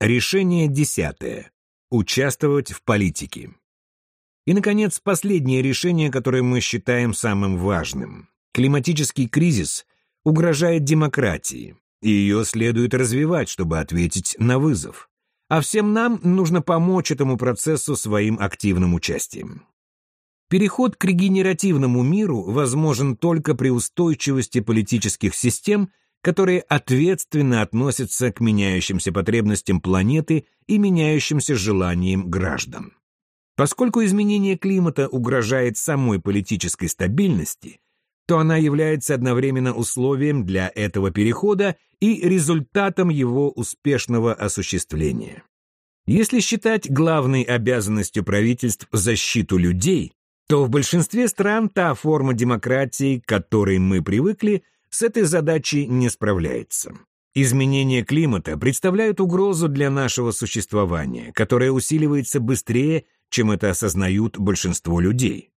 Решение десятое. Участвовать в политике. И, наконец, последнее решение, которое мы считаем самым важным. Климатический кризис угрожает демократии, и ее следует развивать, чтобы ответить на вызов. А всем нам нужно помочь этому процессу своим активным участием. Переход к регенеративному миру возможен только при устойчивости политических систем, которые ответственно относятся к меняющимся потребностям планеты и меняющимся желаниям граждан. Поскольку изменение климата угрожает самой политической стабильности, то она является одновременно условием для этого перехода и результатом его успешного осуществления. Если считать главной обязанностью правительств защиту людей, то в большинстве стран та форма демократии, к которой мы привыкли, с этой задачей не справляется. Изменения климата представляют угрозу для нашего существования, которая усиливается быстрее, чем это осознают большинство людей.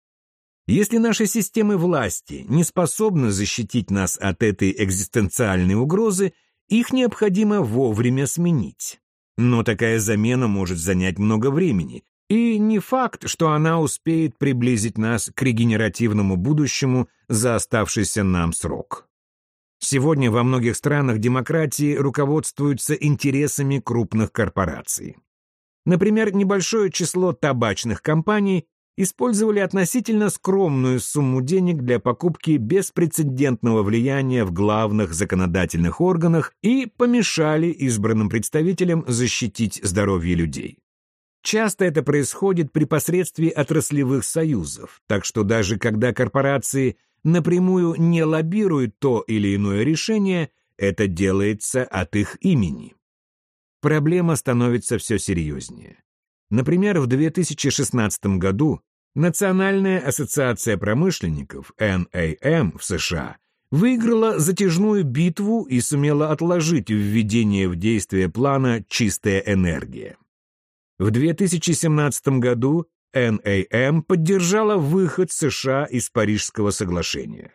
Если наши системы власти не способны защитить нас от этой экзистенциальной угрозы, их необходимо вовремя сменить. Но такая замена может занять много времени, и не факт, что она успеет приблизить нас к регенеративному будущему за оставшийся нам срок. Сегодня во многих странах демократии руководствуются интересами крупных корпораций. Например, небольшое число табачных компаний использовали относительно скромную сумму денег для покупки беспрецедентного влияния в главных законодательных органах и помешали избранным представителям защитить здоровье людей. Часто это происходит при посредстве отраслевых союзов, так что даже когда корпорации напрямую не лоббируют то или иное решение, это делается от их имени проблема становится все серьезнее. Например, в 2016 году Национальная ассоциация промышленников NAM в США выиграла затяжную битву и сумела отложить введение в действие плана «Чистая энергия». В 2017 году NAM поддержала выход США из Парижского соглашения.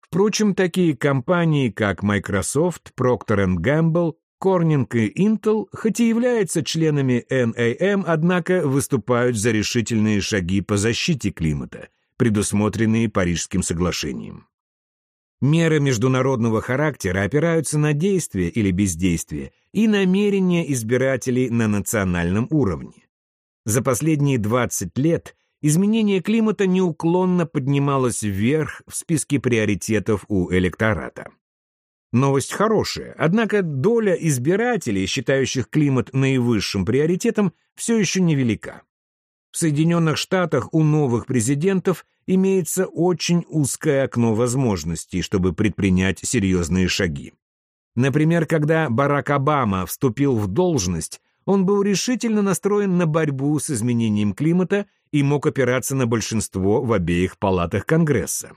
Впрочем, такие компании, как Microsoft, Procter Gamble Корнинг и Intel, хоть и являются членами NAM, однако выступают за решительные шаги по защите климата, предусмотренные Парижским соглашением. Меры международного характера опираются на действие или бездействие и намерения избирателей на национальном уровне. За последние 20 лет изменение климата неуклонно поднималось вверх в списке приоритетов у электората. Новость хорошая, однако доля избирателей, считающих климат наивысшим приоритетом, все еще невелика. В Соединенных Штатах у новых президентов имеется очень узкое окно возможностей, чтобы предпринять серьезные шаги. Например, когда Барак Обама вступил в должность, он был решительно настроен на борьбу с изменением климата и мог опираться на большинство в обеих палатах Конгресса.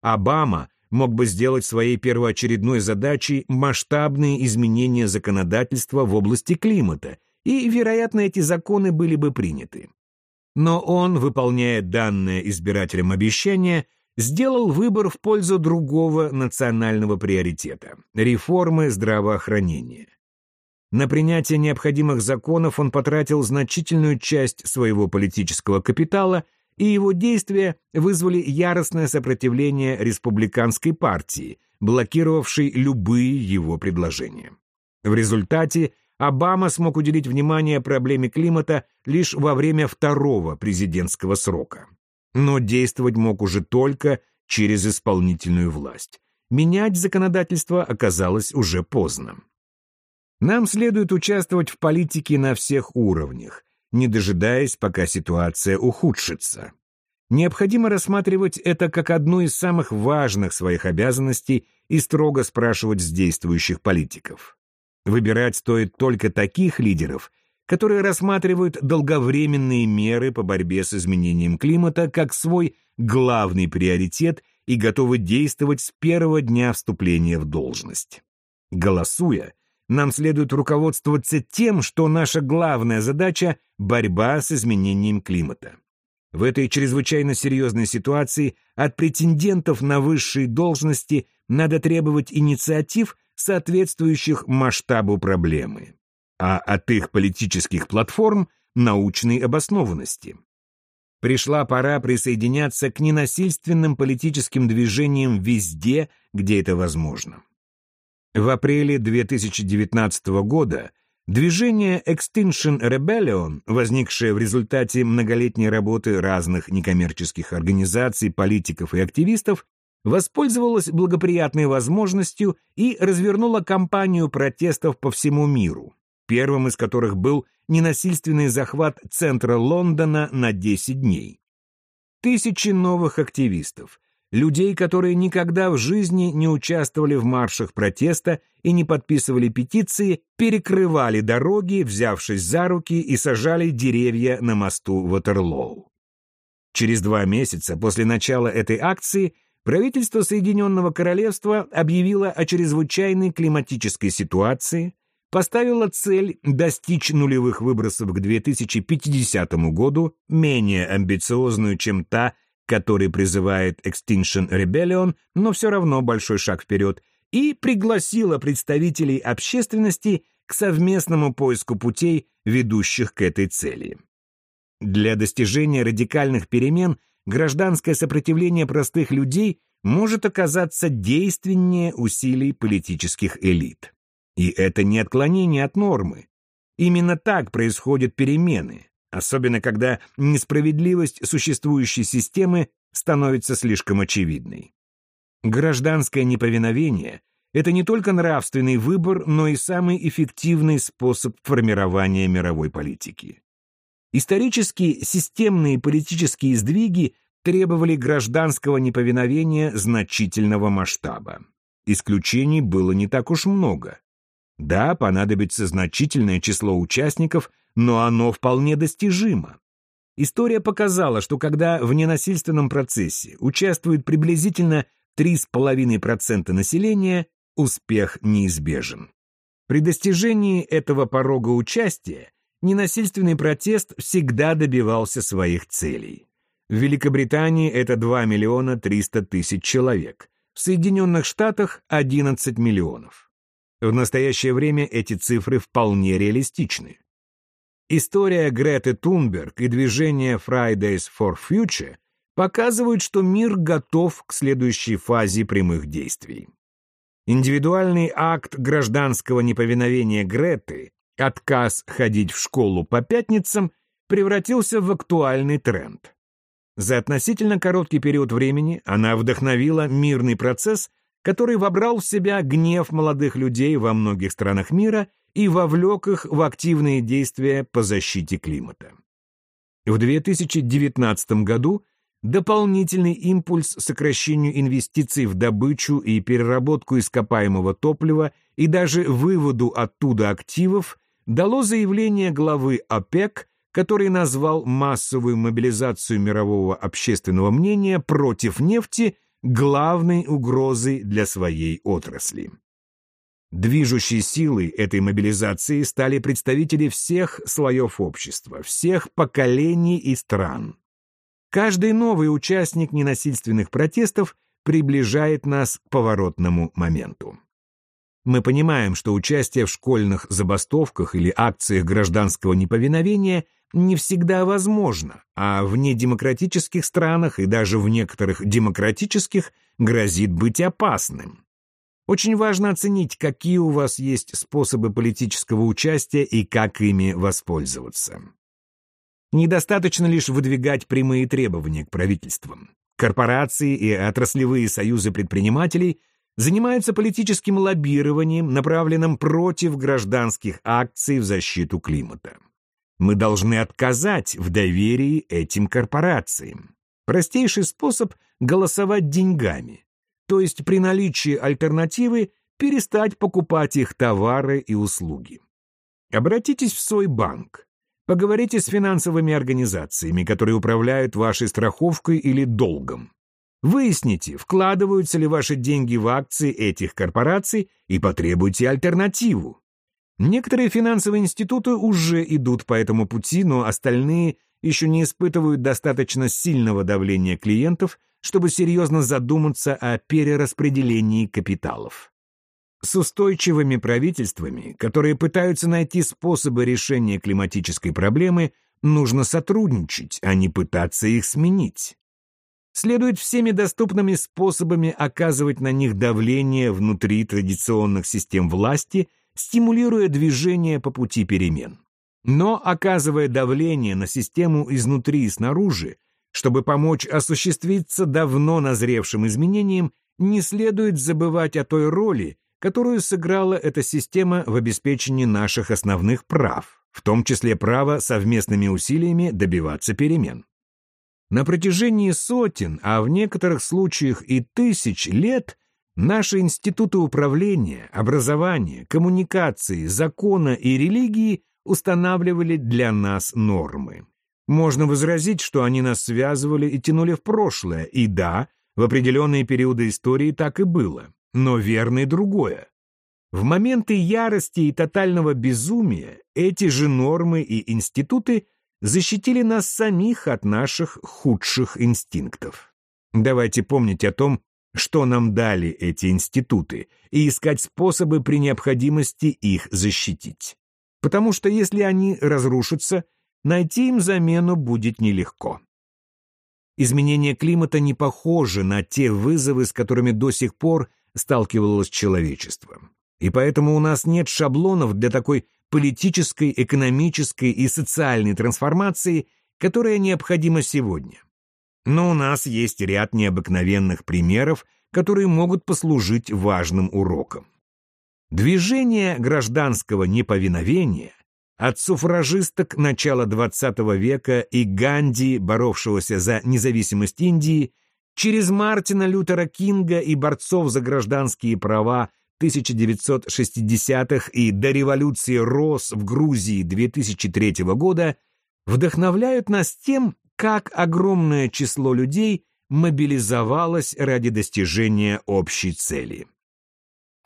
Обама мог бы сделать своей первоочередной задачей масштабные изменения законодательства в области климата, и, вероятно, эти законы были бы приняты. Но он, выполняя данное избирателям обещание, сделал выбор в пользу другого национального приоритета – реформы здравоохранения. На принятие необходимых законов он потратил значительную часть своего политического капитала – и его действия вызвали яростное сопротивление республиканской партии, блокировавшей любые его предложения. В результате Обама смог уделить внимание проблеме климата лишь во время второго президентского срока. Но действовать мог уже только через исполнительную власть. Менять законодательство оказалось уже поздно. Нам следует участвовать в политике на всех уровнях, не дожидаясь, пока ситуация ухудшится. Необходимо рассматривать это как одну из самых важных своих обязанностей и строго спрашивать с действующих политиков. Выбирать стоит только таких лидеров, которые рассматривают долговременные меры по борьбе с изменением климата как свой главный приоритет и готовы действовать с первого дня вступления в должность. Голосуя, нам следует руководствоваться тем, что наша главная задача – борьба с изменением климата. В этой чрезвычайно серьезной ситуации от претендентов на высшие должности надо требовать инициатив, соответствующих масштабу проблемы. а от их политических платформ – научной обоснованности. Пришла пора присоединяться к ненасильственным политическим движениям везде, где это возможно. В апреле 2019 года движение Extinction Rebellion, возникшее в результате многолетней работы разных некоммерческих организаций, политиков и активистов, воспользовалось благоприятной возможностью и развернуло кампанию протестов по всему миру, первым из которых был ненасильственный захват центра Лондона на 10 дней. Тысячи новых активистов, людей, которые никогда в жизни не участвовали в маршах протеста и не подписывали петиции, перекрывали дороги, взявшись за руки и сажали деревья на мосту Ватерлоу. Через два месяца после начала этой акции правительство Соединенного Королевства объявило о чрезвычайной климатической ситуации, поставила цель достичь нулевых выбросов к 2050 году, менее амбициозную, чем та, который призывает Extinction Rebellion, но все равно большой шаг вперед, и пригласила представителей общественности к совместному поиску путей, ведущих к этой цели. Для достижения радикальных перемен гражданское сопротивление простых людей может оказаться действеннее усилий политических элит. И это не отклонение от нормы. Именно так происходят перемены, особенно когда несправедливость существующей системы становится слишком очевидной. Гражданское неповиновение — это не только нравственный выбор, но и самый эффективный способ формирования мировой политики. Исторически системные политические сдвиги требовали гражданского неповиновения значительного масштаба. Исключений было не так уж много. Да, понадобится значительное число участников, но оно вполне достижимо. История показала, что когда в ненасильственном процессе участвует приблизительно 3,5% населения, успех неизбежен. При достижении этого порога участия ненасильственный протест всегда добивался своих целей. В Великобритании это 2 миллиона 300 тысяч человек, в Соединенных Штатах – 11 миллионов. В настоящее время эти цифры вполне реалистичны. История Греты Тунберг и движение Fridays for Future показывают, что мир готов к следующей фазе прямых действий. Индивидуальный акт гражданского неповиновения Греты, отказ ходить в школу по пятницам, превратился в актуальный тренд. За относительно короткий период времени она вдохновила мирный процесс который вобрал в себя гнев молодых людей во многих странах мира и вовлек их в активные действия по защите климата. В 2019 году дополнительный импульс сокращению инвестиций в добычу и переработку ископаемого топлива и даже выводу оттуда активов дало заявление главы ОПЕК, который назвал массовую мобилизацию мирового общественного мнения против нефти главной угрозой для своей отрасли. Движущей силой этой мобилизации стали представители всех слоев общества, всех поколений и стран. Каждый новый участник ненасильственных протестов приближает нас к поворотному моменту. Мы понимаем, что участие в школьных забастовках или акциях гражданского неповиновения не всегда возможно, а в недемократических странах и даже в некоторых демократических грозит быть опасным. Очень важно оценить, какие у вас есть способы политического участия и как ими воспользоваться. Недостаточно лишь выдвигать прямые требования к правительствам. Корпорации и отраслевые союзы предпринимателей занимаются политическим лоббированием, направленным против гражданских акций в защиту климата. Мы должны отказать в доверии этим корпорациям. Простейший способ – голосовать деньгами, то есть при наличии альтернативы перестать покупать их товары и услуги. Обратитесь в свой банк. Поговорите с финансовыми организациями, которые управляют вашей страховкой или долгом. Выясните, вкладываются ли ваши деньги в акции этих корпораций и потребуйте альтернативу. Некоторые финансовые институты уже идут по этому пути, но остальные еще не испытывают достаточно сильного давления клиентов, чтобы серьезно задуматься о перераспределении капиталов. С устойчивыми правительствами, которые пытаются найти способы решения климатической проблемы, нужно сотрудничать, а не пытаться их сменить. Следует всеми доступными способами оказывать на них давление внутри традиционных систем власти, стимулируя движение по пути перемен. Но, оказывая давление на систему изнутри и снаружи, чтобы помочь осуществиться давно назревшим изменениям, не следует забывать о той роли, которую сыграла эта система в обеспечении наших основных прав, в том числе права совместными усилиями добиваться перемен. На протяжении сотен, а в некоторых случаях и тысяч лет наши институты управления, образования, коммуникации, закона и религии устанавливали для нас нормы. Можно возразить, что они нас связывали и тянули в прошлое, и да, в определенные периоды истории так и было, но верно и другое. В моменты ярости и тотального безумия эти же нормы и институты защитили нас самих от наших худших инстинктов. Давайте помнить о том, что нам дали эти институты, и искать способы при необходимости их защитить потому что если они разрушатся, найти им замену будет нелегко. Изменение климата не похоже на те вызовы, с которыми до сих пор сталкивалось человечество. И поэтому у нас нет шаблонов для такой политической, экономической и социальной трансформации, которая необходима сегодня. Но у нас есть ряд необыкновенных примеров, которые могут послужить важным уроком. Движение гражданского неповиновения от суфражисток начала XX века и Ганди, боровшегося за независимость Индии, через Мартина Лютера Кинга и борцов за гражданские права 1960-х и до революции РОС в Грузии 2003 года вдохновляют нас тем, как огромное число людей мобилизовалось ради достижения общей цели.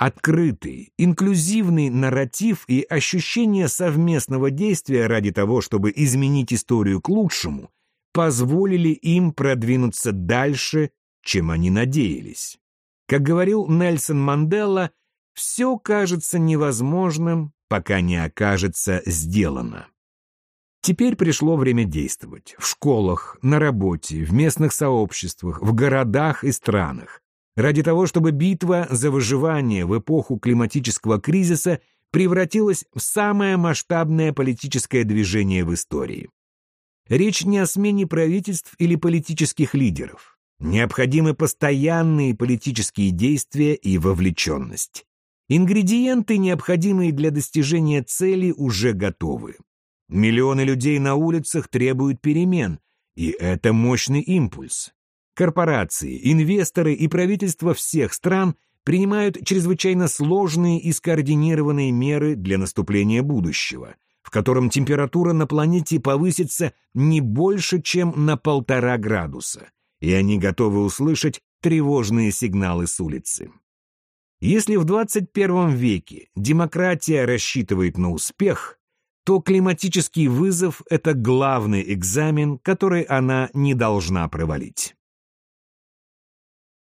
Открытый, инклюзивный нарратив и ощущение совместного действия ради того, чтобы изменить историю к лучшему, позволили им продвинуться дальше, чем они надеялись. Как говорил Нельсон Мандела, все кажется невозможным, пока не окажется сделано. Теперь пришло время действовать. В школах, на работе, в местных сообществах, в городах и странах ради того, чтобы битва за выживание в эпоху климатического кризиса превратилась в самое масштабное политическое движение в истории. Речь не о смене правительств или политических лидеров. Необходимы постоянные политические действия и вовлеченность. Ингредиенты, необходимые для достижения цели, уже готовы. Миллионы людей на улицах требуют перемен, и это мощный импульс. Корпорации, инвесторы и правительства всех стран принимают чрезвычайно сложные и скоординированные меры для наступления будущего, в котором температура на планете повысится не больше, чем на полтора градуса, и они готовы услышать тревожные сигналы с улицы. Если в 21 веке демократия рассчитывает на успех, то климатический вызов – это главный экзамен, который она не должна провалить.